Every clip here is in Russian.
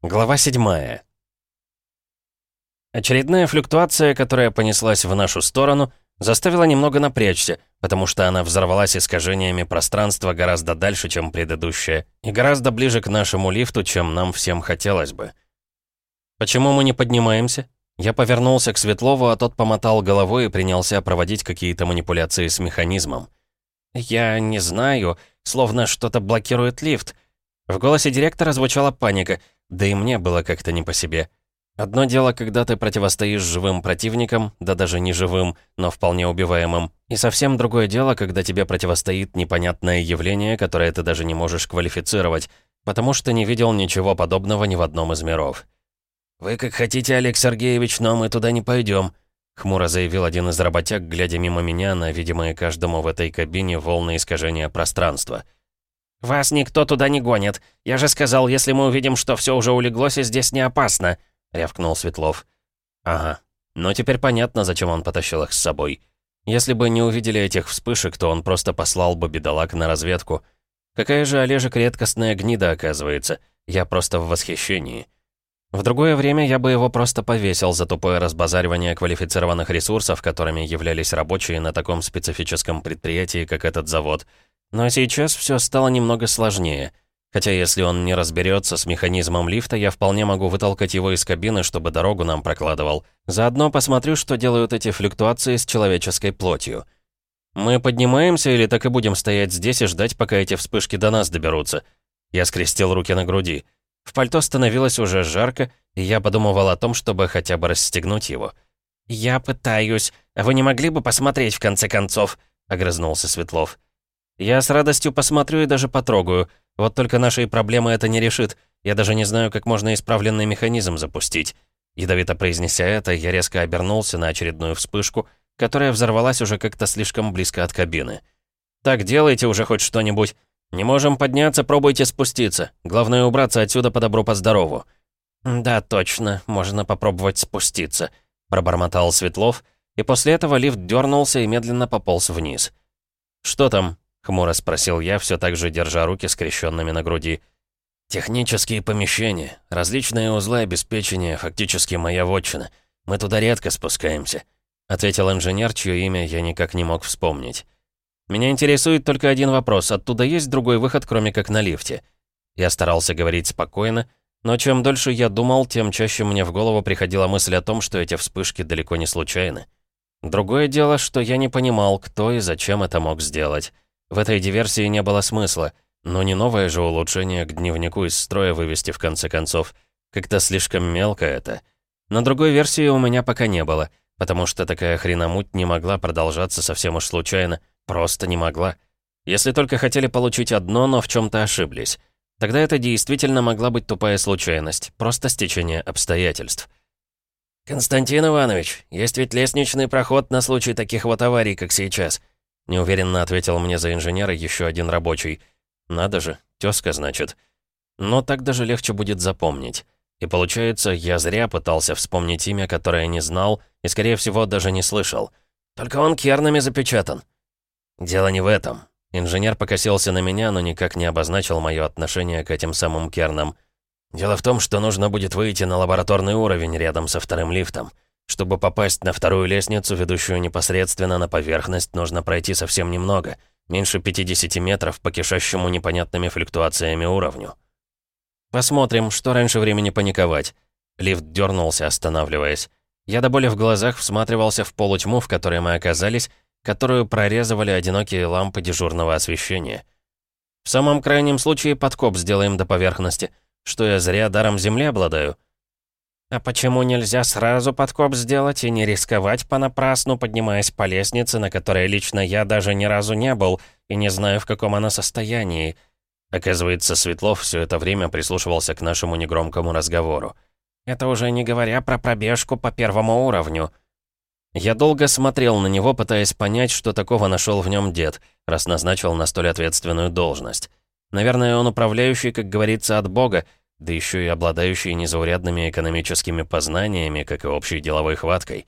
Глава 7 Очередная флюктуация, которая понеслась в нашу сторону, заставила немного напрячься, потому что она взорвалась искажениями пространства гораздо дальше, чем предыдущая, и гораздо ближе к нашему лифту, чем нам всем хотелось бы. «Почему мы не поднимаемся?» Я повернулся к Светлову, а тот помотал головой и принялся проводить какие-то манипуляции с механизмом. «Я не знаю, словно что-то блокирует лифт». В голосе директора звучала паника, да и мне было как-то не по себе. Одно дело, когда ты противостоишь живым противникам, да даже не живым, но вполне убиваемым. И совсем другое дело, когда тебе противостоит непонятное явление, которое ты даже не можешь квалифицировать, потому что не видел ничего подобного ни в одном из миров. «Вы как хотите, Олег Сергеевич, но мы туда не пойдем», хмуро заявил один из работяг, глядя мимо меня на видимые каждому в этой кабине волны искажения пространства. «Вас никто туда не гонит. Я же сказал, если мы увидим, что все уже улеглось и здесь не опасно», — рявкнул Светлов. «Ага. Но теперь понятно, зачем он потащил их с собой. Если бы не увидели этих вспышек, то он просто послал бы бедолаг на разведку. Какая же Олежек редкостная гнида, оказывается. Я просто в восхищении». В другое время я бы его просто повесил за тупое разбазаривание квалифицированных ресурсов, которыми являлись рабочие на таком специфическом предприятии, как этот завод. Но сейчас все стало немного сложнее — Хотя если он не разберется с механизмом лифта, я вполне могу вытолкать его из кабины, чтобы дорогу нам прокладывал. Заодно посмотрю, что делают эти флюктуации с человеческой плотью. Мы поднимаемся или так и будем стоять здесь и ждать, пока эти вспышки до нас доберутся? Я скрестил руки на груди. В пальто становилось уже жарко, и я подумывал о том, чтобы хотя бы расстегнуть его. «Я пытаюсь. Вы не могли бы посмотреть, в конце концов?» — огрызнулся Светлов. «Я с радостью посмотрю и даже потрогаю. Вот только нашей проблемы это не решит. Я даже не знаю, как можно исправленный механизм запустить». Ядовито произнеся это, я резко обернулся на очередную вспышку, которая взорвалась уже как-то слишком близко от кабины. «Так, делайте уже хоть что-нибудь. Не можем подняться, пробуйте спуститься. Главное убраться отсюда по добру, по здорову». «Да, точно, можно попробовать спуститься», — пробормотал Светлов, и после этого лифт дернулся и медленно пополз вниз. «Что там?» Хмуро спросил я, все так же держа руки скрещенными на груди. «Технические помещения, различные узлы обеспечения, фактически моя вотчина. Мы туда редко спускаемся», — ответил инженер, чье имя я никак не мог вспомнить. «Меня интересует только один вопрос. Оттуда есть другой выход, кроме как на лифте?» Я старался говорить спокойно, но чем дольше я думал, тем чаще мне в голову приходила мысль о том, что эти вспышки далеко не случайны. Другое дело, что я не понимал, кто и зачем это мог сделать. В этой диверсии не было смысла, но не новое же улучшение к дневнику из строя вывести в конце концов. Как-то слишком мелко это. Но другой версии у меня пока не было, потому что такая хреномуть не могла продолжаться совсем уж случайно. Просто не могла. Если только хотели получить одно, но в чем то ошиблись. Тогда это действительно могла быть тупая случайность, просто стечение обстоятельств. «Константин Иванович, есть ведь лестничный проход на случай таких вот аварий, как сейчас», Неуверенно ответил мне за инженера еще один рабочий. Надо же, тезка, значит. Но так даже легче будет запомнить. И получается, я зря пытался вспомнить имя, которое не знал и, скорее всего, даже не слышал. Только он кернами запечатан. Дело не в этом. Инженер покосился на меня, но никак не обозначил мое отношение к этим самым кернам. Дело в том, что нужно будет выйти на лабораторный уровень рядом со вторым лифтом. Чтобы попасть на вторую лестницу, ведущую непосредственно на поверхность, нужно пройти совсем немного, меньше 50 метров по кишащему непонятными флюктуациями уровню. Посмотрим, что раньше времени паниковать. Лифт дернулся, останавливаясь. Я до боли в глазах всматривался в полутьму, в которой мы оказались, которую прорезывали одинокие лампы дежурного освещения. В самом крайнем случае подкоп сделаем до поверхности. Что я зря даром земли обладаю? «А почему нельзя сразу подкоп сделать и не рисковать понапрасну, поднимаясь по лестнице, на которой лично я даже ни разу не был и не знаю, в каком она состоянии?» Оказывается, Светлов все это время прислушивался к нашему негромкому разговору. «Это уже не говоря про пробежку по первому уровню». Я долго смотрел на него, пытаясь понять, что такого нашел в нем дед, раз назначил на столь ответственную должность. Наверное, он управляющий, как говорится, от Бога, да еще и обладающий незаурядными экономическими познаниями, как и общей деловой хваткой.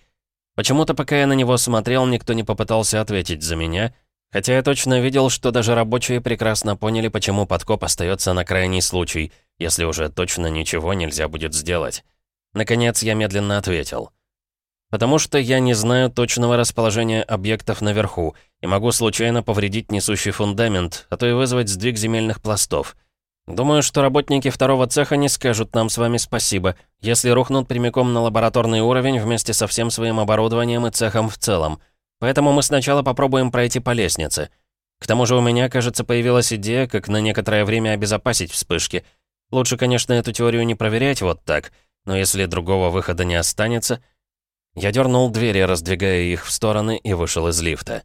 Почему-то, пока я на него смотрел, никто не попытался ответить за меня, хотя я точно видел, что даже рабочие прекрасно поняли, почему подкоп остается на крайний случай, если уже точно ничего нельзя будет сделать. Наконец я медленно ответил. «Потому что я не знаю точного расположения объектов наверху и могу случайно повредить несущий фундамент, а то и вызвать сдвиг земельных пластов. Думаю, что работники второго цеха не скажут нам с вами спасибо, если рухнут прямиком на лабораторный уровень вместе со всем своим оборудованием и цехом в целом. Поэтому мы сначала попробуем пройти по лестнице. К тому же у меня, кажется, появилась идея, как на некоторое время обезопасить вспышки. Лучше, конечно, эту теорию не проверять вот так, но если другого выхода не останется... Я дернул двери, раздвигая их в стороны, и вышел из лифта.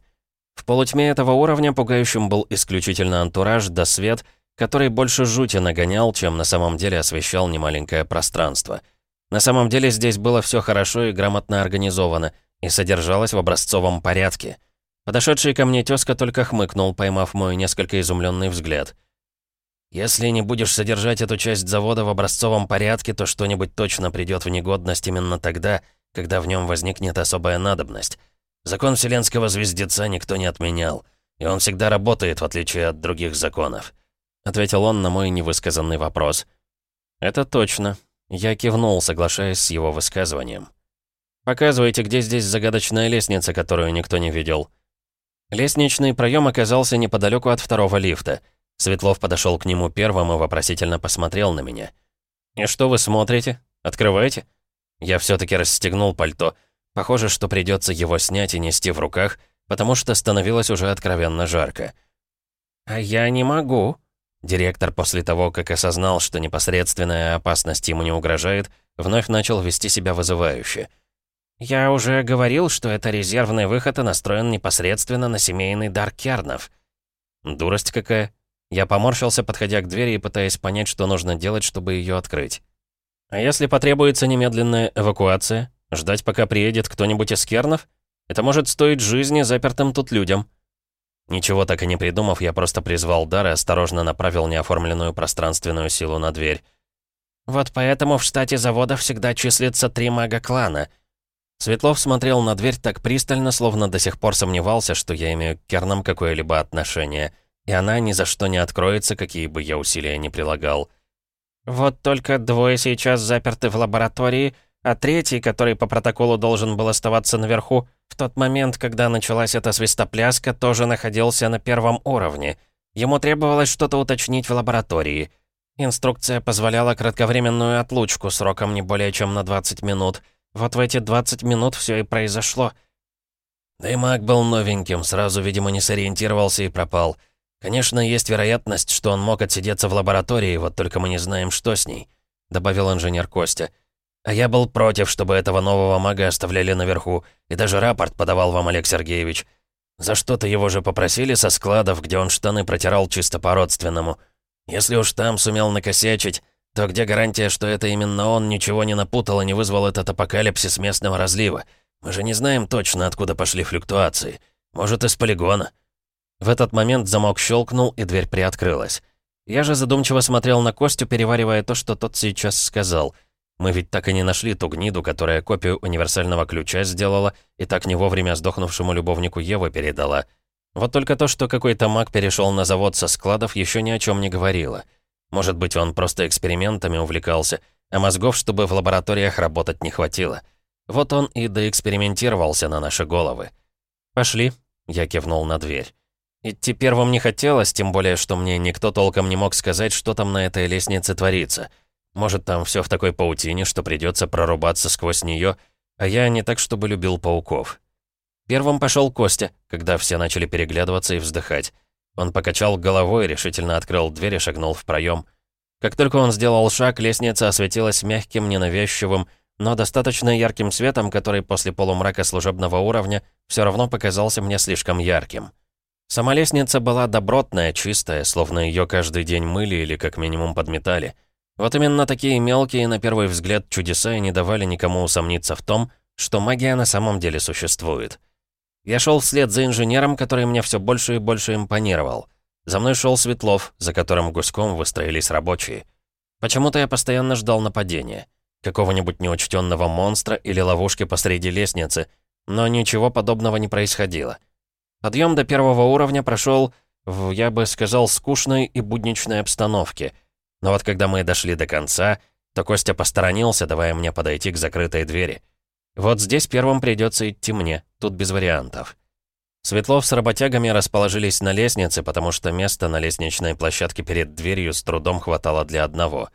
В полутьме этого уровня пугающим был исключительно антураж да свет, который больше жути нагонял, чем на самом деле освещал немаленькое пространство. На самом деле здесь было все хорошо и грамотно организовано, и содержалось в образцовом порядке. Подошедший ко мне тезка только хмыкнул, поймав мой несколько изумленный взгляд. «Если не будешь содержать эту часть завода в образцовом порядке, то что-нибудь точно придет в негодность именно тогда, когда в нем возникнет особая надобность. Закон вселенского звездеца никто не отменял, и он всегда работает, в отличие от других законов», — ответил он на мой невысказанный вопрос. «Это точно». Я кивнул, соглашаясь с его высказыванием. «Показывайте, где здесь загадочная лестница, которую никто не видел». Лестничный проем оказался неподалеку от второго лифта. Светлов подошел к нему первым и вопросительно посмотрел на меня. «И что вы смотрите? Открываете?» Я все-таки расстегнул пальто. Похоже, что придется его снять и нести в руках, потому что становилось уже откровенно жарко. «А я не могу». Директор после того, как осознал, что непосредственная опасность ему не угрожает, вновь начал вести себя вызывающе. «Я уже говорил, что это резервный выход и настроен непосредственно на семейный дар Кернов». «Дурость какая». Я поморщился, подходя к двери и пытаясь понять, что нужно делать, чтобы ее открыть. «А если потребуется немедленная эвакуация? Ждать, пока приедет кто-нибудь из Кернов? Это может стоить жизни запертым тут людям». Ничего так и не придумав, я просто призвал дар и осторожно направил неоформленную пространственную силу на дверь. «Вот поэтому в штате завода всегда числится три мага-клана», Светлов смотрел на дверь так пристально, словно до сих пор сомневался, что я имею к Кернам какое-либо отношение, и она ни за что не откроется, какие бы я усилия ни прилагал. «Вот только двое сейчас заперты в лаборатории, а третий, который по протоколу должен был оставаться наверху, в тот момент, когда началась эта свистопляска, тоже находился на первом уровне. Ему требовалось что-то уточнить в лаборатории. Инструкция позволяла кратковременную отлучку сроком не более чем на 20 минут — вот в эти 20 минут все и произошло. Да и маг был новеньким, сразу, видимо, не сориентировался и пропал. Конечно, есть вероятность, что он мог отсидеться в лаборатории, вот только мы не знаем, что с ней», — добавил инженер Костя. «А я был против, чтобы этого нового мага оставляли наверху, и даже рапорт подавал вам, Олег Сергеевич. За что-то его же попросили со складов, где он штаны протирал чисто по-родственному. Если уж там сумел накосячить, то где гарантия, что это именно он ничего не напутал и не вызвал этот апокалипсис местного разлива? Мы же не знаем точно, откуда пошли флюктуации. Может, из полигона. В этот момент замок щелкнул, и дверь приоткрылась. Я же задумчиво смотрел на Костю, переваривая то, что тот сейчас сказал. Мы ведь так и не нашли ту гниду, которая копию универсального ключа сделала и так не вовремя сдохнувшему любовнику Евы передала. Вот только то, что какой-то маг перешел на завод со складов, еще ни о чем не говорило. Может быть, он просто экспериментами увлекался, а мозгов, чтобы в лабораториях работать не хватило. Вот он и доэкспериментировался на наши головы. «Пошли», — я кивнул на дверь. Идти первым не хотелось, тем более, что мне никто толком не мог сказать, что там на этой лестнице творится. Может, там все в такой паутине, что придется прорубаться сквозь нее, а я не так, чтобы любил пауков. Первым пошел Костя, когда все начали переглядываться и вздыхать. Он покачал головой, решительно открыл дверь и шагнул в проем. Как только он сделал шаг, лестница осветилась мягким, ненавязчивым, но достаточно ярким светом, который после полумрака служебного уровня все равно показался мне слишком ярким. Сама лестница была добротная, чистая, словно ее каждый день мыли или как минимум подметали. Вот именно такие мелкие, на первый взгляд, чудеса и не давали никому усомниться в том, что магия на самом деле существует. Я шел вслед за инженером, который мне все больше и больше импонировал. За мной шел Светлов, за которым гуськом выстроились рабочие. Почему-то я постоянно ждал нападения. Какого-нибудь неучтенного монстра или ловушки посреди лестницы, но ничего подобного не происходило. Подъем до первого уровня прошел в, я бы сказал, скучной и будничной обстановке. Но вот когда мы дошли до конца, то Костя посторонился, давая мне подойти к закрытой двери. Вот здесь первым придется идти мне, тут без вариантов. Светлов с работягами расположились на лестнице, потому что места на лестничной площадке перед дверью с трудом хватало для одного.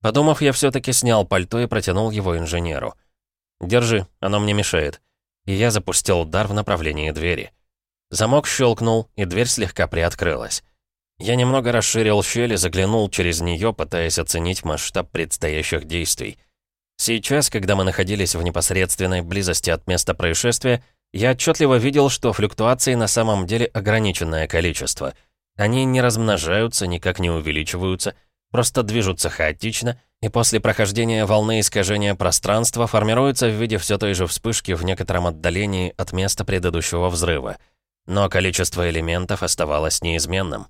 Подумав, я все-таки снял пальто и протянул его инженеру. «Держи, оно мне мешает». И я запустил удар в направлении двери. Замок щелкнул, и дверь слегка приоткрылась. Я немного расширил щель и заглянул через нее, пытаясь оценить масштаб предстоящих действий. Сейчас, когда мы находились в непосредственной близости от места происшествия, я отчетливо видел, что флюктуации на самом деле ограниченное количество. Они не размножаются, никак не увеличиваются, просто движутся хаотично, и после прохождения волны искажения пространства формируются в виде все той же вспышки в некотором отдалении от места предыдущего взрыва. Но количество элементов оставалось неизменным.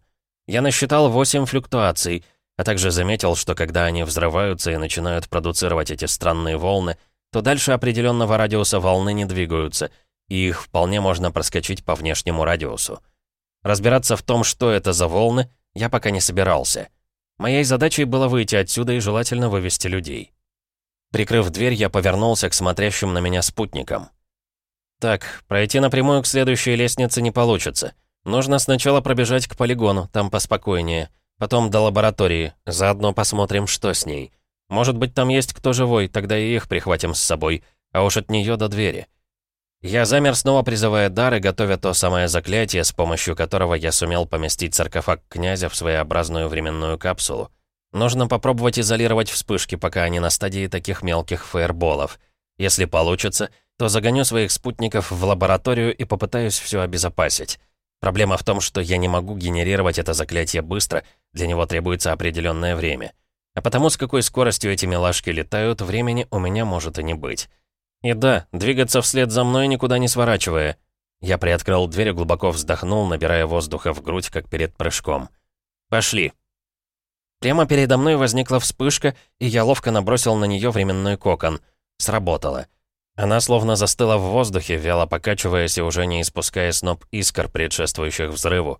Я насчитал 8 флюктуаций, а также заметил, что когда они взрываются и начинают продуцировать эти странные волны, то дальше определенного радиуса волны не двигаются, и их вполне можно проскочить по внешнему радиусу. Разбираться в том, что это за волны, я пока не собирался. Моей задачей было выйти отсюда и желательно вывести людей. Прикрыв дверь, я повернулся к смотрящим на меня спутникам. «Так, пройти напрямую к следующей лестнице не получится. Нужно сначала пробежать к полигону, там поспокойнее. Потом до лаборатории, заодно посмотрим, что с ней. Может быть, там есть кто живой, тогда и их прихватим с собой, а уж от нее до двери. Я замер, снова призывая дар и готовя то самое заклятие, с помощью которого я сумел поместить саркофаг князя в своеобразную временную капсулу. Нужно попробовать изолировать вспышки, пока они на стадии таких мелких фаерболов. Если получится, то загоню своих спутников в лабораторию и попытаюсь все обезопасить. Проблема в том, что я не могу генерировать это заклятие быстро, для него требуется определенное время. А потому, с какой скоростью эти милашки летают, времени у меня может и не быть. И да, двигаться вслед за мной, никуда не сворачивая. Я приоткрыл дверь и глубоко вздохнул, набирая воздуха в грудь, как перед прыжком. «Пошли». Прямо передо мной возникла вспышка, и я ловко набросил на нее временной кокон. Сработало. Она словно застыла в воздухе, вяло покачиваясь и уже не испуская сноп искр, предшествующих взрыву.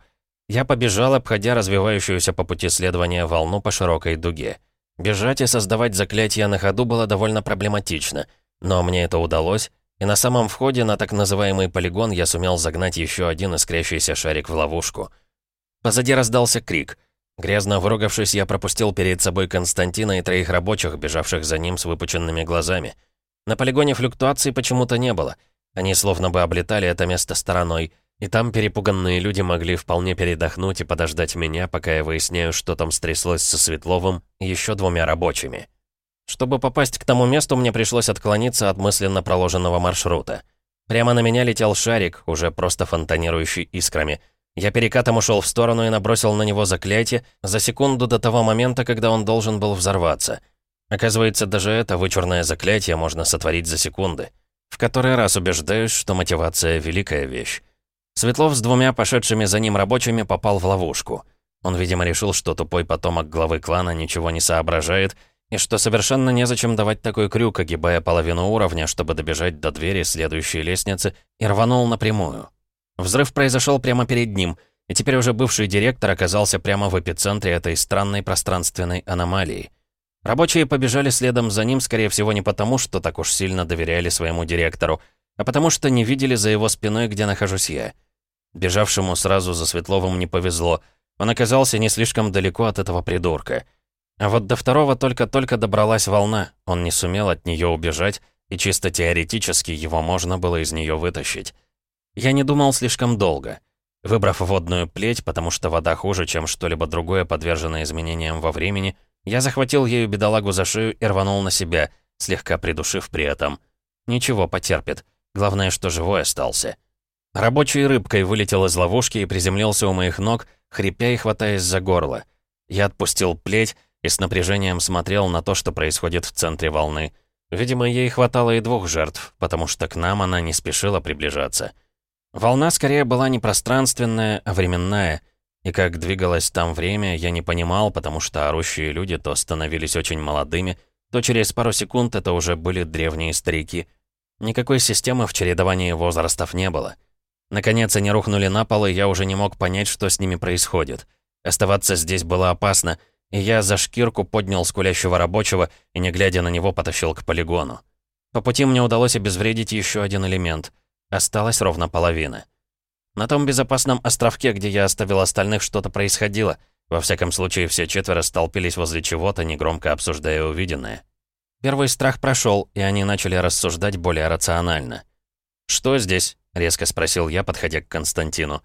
Я побежал, обходя развивающуюся по пути следования волну по широкой дуге. Бежать и создавать заклятия на ходу было довольно проблематично, но мне это удалось, и на самом входе на так называемый полигон я сумел загнать еще один искрящийся шарик в ловушку. Позади раздался крик. Грязно выругавшись, я пропустил перед собой Константина и троих рабочих, бежавших за ним с выпученными глазами — на полигоне флюктуаций почему-то не было. Они словно бы облетали это место стороной, и там перепуганные люди могли вполне передохнуть и подождать меня, пока я выясняю, что там стряслось со Светловым и еще двумя рабочими. Чтобы попасть к тому месту, мне пришлось отклониться от мысленно проложенного маршрута. Прямо на меня летел шарик, уже просто фонтанирующий искрами. Я перекатом ушел в сторону и набросил на него заклятие за секунду до того момента, когда он должен был взорваться — Оказывается, даже это вычурное заклятие можно сотворить за секунды. В который раз убеждаюсь, что мотивация — великая вещь. Светлов с двумя пошедшими за ним рабочими попал в ловушку. Он, видимо, решил, что тупой потомок главы клана ничего не соображает, и что совершенно незачем давать такой крюк, огибая половину уровня, чтобы добежать до двери следующей лестницы, и рванул напрямую. Взрыв произошел прямо перед ним, и теперь уже бывший директор оказался прямо в эпицентре этой странной пространственной аномалии. Рабочие побежали следом за ним, скорее всего, не потому, что так уж сильно доверяли своему директору, а потому что не видели за его спиной, где нахожусь я. Бежавшему сразу за Светловым не повезло. Он оказался не слишком далеко от этого придурка. А вот до второго только-только добралась волна, он не сумел от нее убежать, и чисто теоретически его можно было из нее вытащить. Я не думал слишком долго. Выбрав водную плеть, потому что вода хуже, чем что-либо другое, подвержено изменениям во времени, я захватил ею бедолагу за шею и рванул на себя, слегка придушив при этом. Ничего, потерпит. Главное, что живой остался. Рабочий рыбкой вылетел из ловушки и приземлился у моих ног, хрипя и хватаясь за горло. Я отпустил плеть и с напряжением смотрел на то, что происходит в центре волны. Видимо, ей хватало и двух жертв, потому что к нам она не спешила приближаться. Волна скорее была не пространственная, а временная — и как двигалось там время, я не понимал, потому что орущие люди то становились очень молодыми, то через пару секунд это уже были древние старики. Никакой системы в чередовании возрастов не было. Наконец они рухнули на пол, и я уже не мог понять, что с ними происходит. Оставаться здесь было опасно, и я за шкирку поднял скулящего рабочего и, не глядя на него, потащил к полигону. По пути мне удалось обезвредить еще один элемент. Осталось ровно половина. На том безопасном островке, где я оставил остальных, что-то происходило. Во всяком случае, все четверо столпились возле чего-то, негромко обсуждая увиденное. Первый страх прошел, и они начали рассуждать более рационально. «Что здесь?» — резко спросил я, подходя к Константину.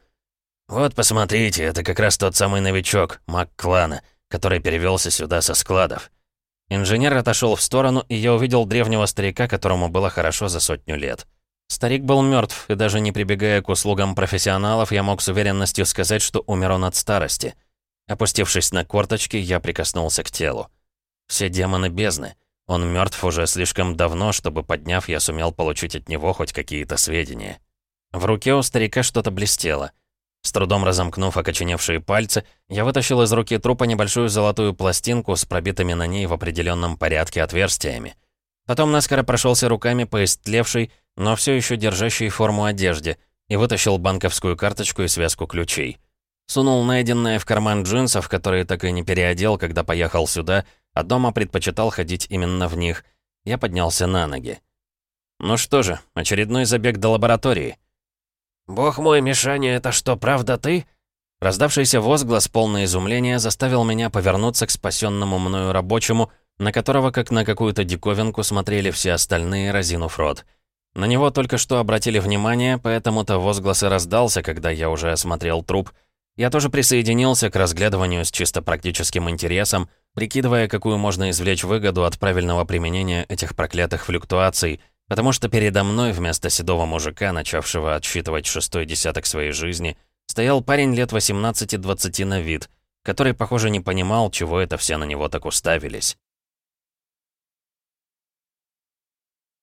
«Вот, посмотрите, это как раз тот самый новичок, маг клана, который перевелся сюда со складов». Инженер отошел в сторону, и я увидел древнего старика, которому было хорошо за сотню лет. Старик был мертв, и даже не прибегая к услугам профессионалов, я мог с уверенностью сказать, что умер он от старости. Опустившись на корточки, я прикоснулся к телу. Все демоны бездны. Он мертв уже слишком давно, чтобы, подняв, я сумел получить от него хоть какие-то сведения. В руке у старика что-то блестело. С трудом разомкнув окоченевшие пальцы, я вытащил из руки трупа небольшую золотую пластинку с пробитыми на ней в определенном порядке отверстиями. Потом наскоро прошелся руками по истлевшей, но все еще держащей форму одежде, и вытащил банковскую карточку и связку ключей. Сунул найденное в карман джинсов, которые так и не переодел, когда поехал сюда, а дома предпочитал ходить именно в них. Я поднялся на ноги. Ну что же, очередной забег до лаборатории. «Бог мой, Мишаня, это что, правда ты?» Раздавшийся возглас, полное изумления, заставил меня повернуться к спасенному мною рабочему, на которого, как на какую-то диковинку, смотрели все остальные, разинув рот. На него только что обратили внимание, поэтому-то возглас и раздался, когда я уже осмотрел труп. Я тоже присоединился к разглядыванию с чисто практическим интересом, прикидывая, какую можно извлечь выгоду от правильного применения этих проклятых флюктуаций, потому что передо мной вместо седого мужика, начавшего отсчитывать шестой десяток своей жизни, стоял парень лет 18-20 на вид, который, похоже, не понимал, чего это все на него так уставились.